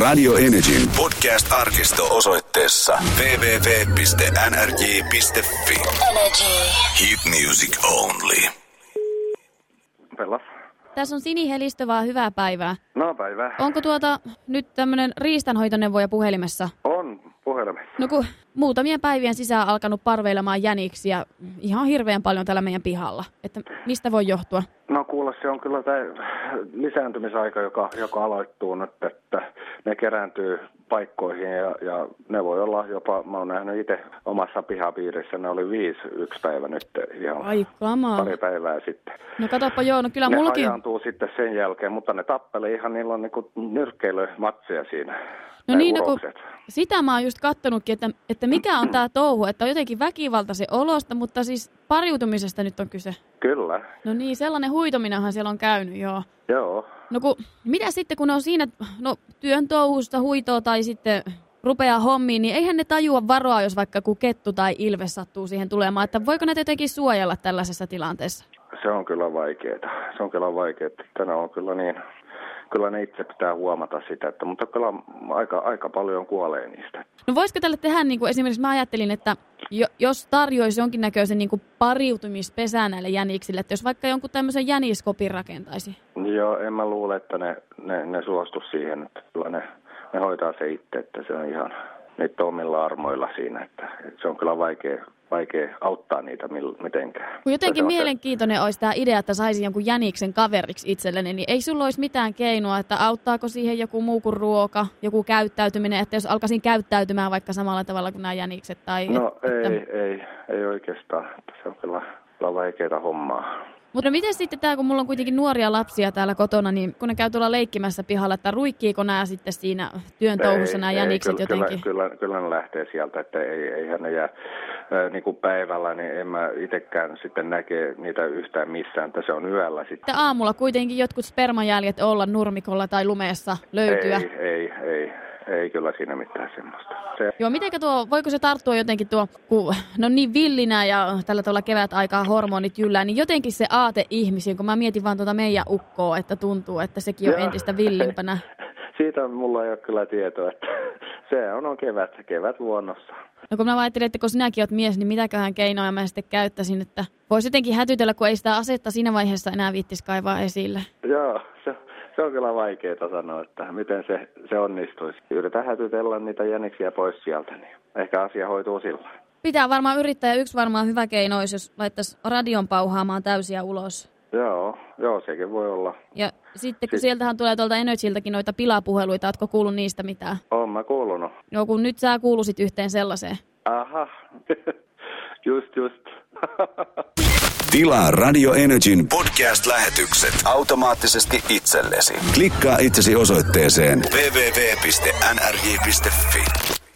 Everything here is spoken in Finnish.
Radio Energyn podcast-arkisto osoitteessa www.nrj.fi. Energy. Hit music only. Pellas. Tässä on Sini Helistö, vaan hyvää päivää. No päivää. Onko tuota nyt tämmöinen riistanhoitoneuvoja puhelimessa? On puhelimessa. No kun muutamien päivien sisään alkanut parveilemaan jäniksiä ihan hirveän paljon täällä meidän pihalla. Että mistä voi johtua? No kuule, se on kyllä tämä lisääntymisaika, joka, joka aloittuu nyt, että ne kerääntyy paikkoihin ja, ja ne voi olla jopa, mä oon nähnyt itse omassa pihapiirissä, ne oli viisi yksi päivä nyt ihan Ai pari päivää sitten. No katoppa joo, no kyllä ne mullakin... hajaantuu sitten sen jälkeen, mutta ne tappelee ihan, niillä on niinku nyrkkeilymatseja siinä. No niin, no kun, sitä mä oon just kattonutkin, että, että mikä on tää touhu, että on jotenkin väkivaltaisen olosta, mutta siis pariutumisesta nyt on kyse. Kyllä, No niin, sellainen huitominenhan siellä on käynyt, joo. joo. No kun, mitä sitten, kun ne on siinä no, työn touhusta huitoa tai sitten rupeaa hommiin, niin eihän ne tajua varoa, jos vaikka kun kettu tai ilves sattuu siihen tulemaan. Että voiko ne jotenkin suojella tällaisessa tilanteessa? Se on kyllä vaikeeta. Se on kyllä vaikeeta. Tänä on kyllä niin, kyllä ne itse pitää huomata sitä, että, mutta kyllä aika, aika paljon kuolee niistä. No voisiko tälle tehdä, niin kuin esimerkiksi mä ajattelin, että jo, jos tarjoisi jonkinnäköisen niin kuin pariutumispesän näille jäniksille, että jos vaikka jonkun tämmöisen jäniskopin rakentaisi. Joo, en mä luule, että ne, ne, ne suostu siihen, että kyllä ne, ne hoitaa se itse, että se on ihan niitä omilla armoilla siinä, että, että se on kyllä vaikea, vaikea auttaa niitä mil, mitenkään. Kun jotenkin Se mielenkiintoinen olisi tämä idea, että saisi jonkun jäniksen kaveriksi itselleni, niin ei sulla olisi mitään keinoa, että auttaako siihen joku muu kuin ruoka, joku käyttäytyminen, että jos alkaisin käyttäytymään vaikka samalla tavalla kuin nämä jänikset. Tai No että, ei, ei, ei oikeastaan. Että Se on kyllä, kyllä vaikeaa hommaa. Mutta miten sitten tämä, kun mulla on kuitenkin nuoria lapsia täällä kotona, niin kun ne käy tuolla leikkimässä pihalla, että ruikkiiko nämä sitten siinä työn touhussa nämä jänikset kyllä, jotenkin? Kyllä, kyllä, kyllä ne lähtee sieltä, että ei, eihän ne jää ää, niin kuin päivällä, niin en mä itsekään sitten näke niitä yhtään missään, että se on yöllä sitten. Aamulla kuitenkin jotkut spermajäljet olla nurmikolla tai lumeessa löytyä. Ei, ei, ei, ei kyllä siinä mitään semmoista. Se, Joo, mitenkä tuo, voiko se tarttua jotenkin tuo, kun no niin villinä ja tällä tavalla kevät aikaa hormonit jyllää, niin jotenkin se aate ihmisiin, kun mä mietin vaan tuota meidän ukkoa, että tuntuu, että sekin on Joo. entistä villimpänä. Siitä mulla ei ole kyllä tietoa, että se on, on kevät, kevät luonnossa. No kun mä ajattelin, että kun sinäkin oot mies, niin mitäköhän keinoja mä sitten käyttäisin, että voisi jotenkin hätytellä, kun ei sitä asetta siinä vaiheessa enää viittis kaivaa esille. Joo, se, se on kyllä vaikeaa sanoa, että miten se, se onnistuisi. Yritän hätytellä niitä jäniksiä pois sieltä, niin ehkä asia hoituu sillä. Pitää varmaan yrittää ja yksi varmaan hyvä keino olisi, jos laittaisi radion pauhaamaan täysiä ulos. Joo, joo, sekin voi olla. Ja sitten kun Si- sieltähän tulee tuolta Energyltäkin noita pilapuheluita, ootko kuullut niistä mitään? Oon mä kuulunut. Joo, kun nyt sä kuulusit yhteen sellaiseen. Aha, just just. Tilaa Radio Energyn podcast-lähetykset automaattisesti itsellesi. Klikkaa itsesi osoitteeseen www.nrj.fi.